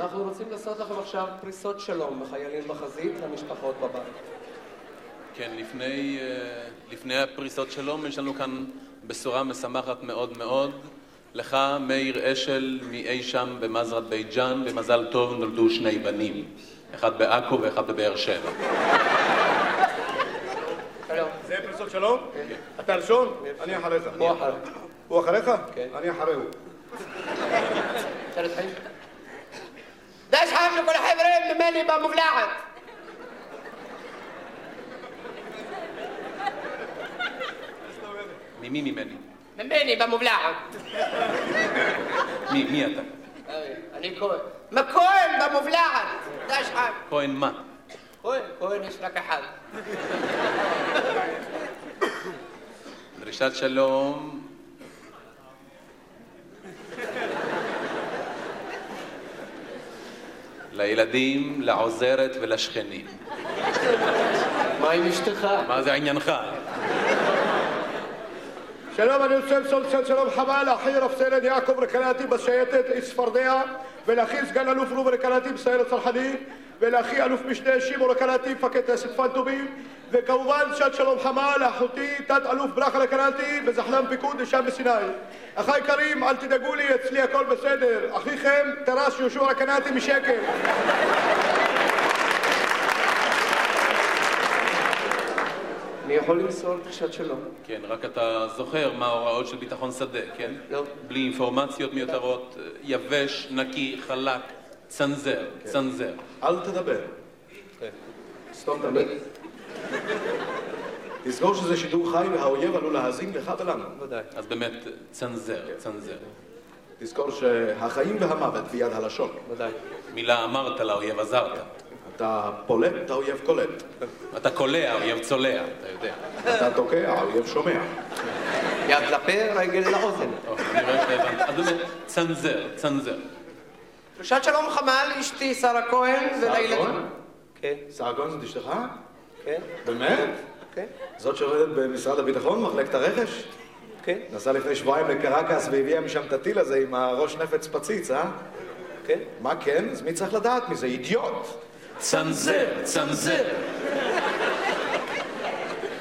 אנחנו רוצים לעשות לכם עכשיו פריסות שלום לחיילים בחזית, למשפחות בבית. כן, לפני, אה, לפני הפריסות שלום יש לנו כאן בשורה משמחת מאוד מאוד. לך, מאיר אשל, מאי שם במזרת בית ג'אן, במזל טוב נולדו שני בנים. אחד בעכו ואחד בבאר שבע. שלום. זה פריסות שלום? אתה ראשון? אני אחריך. הוא אחריו. הוא אחריך? כן. אני אחריהו. אתה להתחיל? דש חם לכל ממני במובלעת. ממי ממני? ממני במובלעת. מי, מי אתה? אני כהן. מה כהן במובלעת? דש חם. כהן מה? כהן, כהן יש רק אחד. דרישת שלום. לילדים, לעוזרת ולשכנים. מה עם אשתך? מה זה עניינך? שלום, אני רוצה למסור צל שלום חמה לאחי רב סרן יעקב רקנטי בשייטת צפרדע ולאחי סגן אלוף רובי רקנטי בסיירת צנחנים ולאחי אלוף משנה שמעון רקנטי מפקד טייסת פנטומים וכמובן צל שלום חמה לאחותי תת אלוף ברכה רקנטי בזחלם פיקוד לשם בסיני. אחי יקרים, אל תדאגו לי, אצלי הכל בסדר. אחיכם טרס יהושע רקנטי משקר אני יכול למסור דרישת שלום. כן, רק אתה זוכר מה ההוראות של ביטחון שדה, כן? לא. בלי אינפורמציות מיותרות, יבש, נקי, חלק, צנזר, צנזר. אל תדבר סתום את תזכור שזה שידור חי והאויב עלול להאזין לך ולנו ודאי. אז באמת, צנזר, צנזר. תזכור שהחיים והמוות ביד הלשון ודאי. מילה אמרת לאויב עזרת. אתה פולט, האויב קולט אתה קולע, האויב צולע, אתה יודע. אתה תוקע, האויב שומע יד לפה, רגל לאוזן. טוב, אני רואה שהבנת. אז באמת, צנזר, צנזר. דרישת שלום חמה לאשתי שרה כהן ולילדים. כהן? כן, שרה כהן זאת אשתך? כן, באמת? כן, זאת שעובדת במשרד הביטחון, מחלקת הרכש? כן, נסעה לפני שבועיים לקרקס והביאה משם את הטיל הזה עם הראש נפץ פציץ, אה? כן. מה כן? אז מי צריך לדעת מזה? אידיוט! צנזר, צנזר.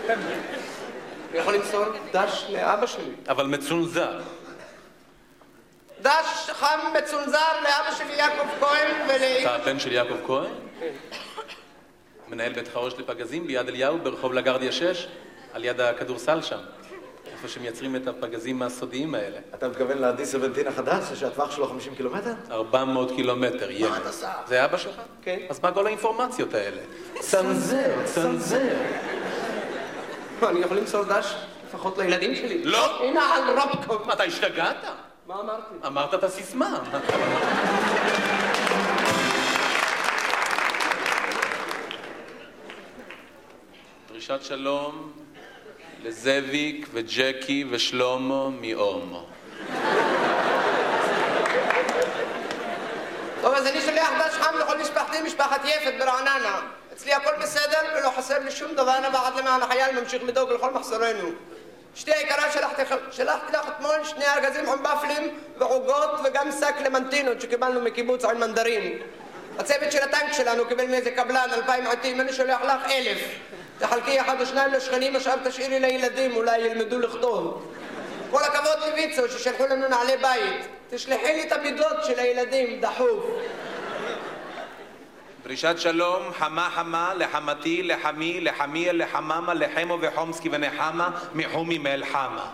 אני יכול למסור דש לאבא שלי. אבל מצונזר. דש חם מצונזר לאבא שלי יעקב כהן אתה ולאמא הבן של יעקב כהן? מנהל בית חרוש לפגזים ביד אליהו ברחוב לגרדיה 6, על יד הכדורסל שם. איפה שמייצרים את הפגזים הסודיים האלה. אתה מתכוון ל-D17 החדש, שהטווח שלו 50 קילומטר? 400 קילומטר, ילד. אתה שר? זה אבא שלך? כן. אז מה כל האינפורמציות האלה? צנזר, צנזר. אני יכול למסור דש לפחות לילדים שלי. לא. הנה על רובקוב. מה, אתה השתגעת? מה אמרתי? אמרת את הסיסמה. דרישת שלום לזאביק וג'קי ושלומו מאומו. טוב, אז אני שולח דש חם לכל משפחתי, משפחת יפת ברעננה. אצלי הכל בסדר ולא חסר לי שום דבר, אנא ועד למען החייל ממשיך לדאוג לכל מחסורנו. אשתי היקרה, שלחתי, לך אתמול שני ארגזים חומבפלים ועוגות וגם שק למנטינות שקיבלנו מקיבוץ על מנדרים. הצוות של הטנק שלנו קיבל מאיזה קבלן אלפיים עטים, אני שולח לך אלף. תחלקי אחד או שניים לשכנים, השאר תשאירי לילדים, אולי ילמדו לכתוב. כל הכבוד לויצו ששלחו לנו נעלי בית. תשלחי לי את המידות של הילדים, דחוף. דרישת שלום חמה חמה לחמתי, לחמי, לחמיה, לחממה, לחמו וחומסקי ונחמה, מחומי מאל חמה.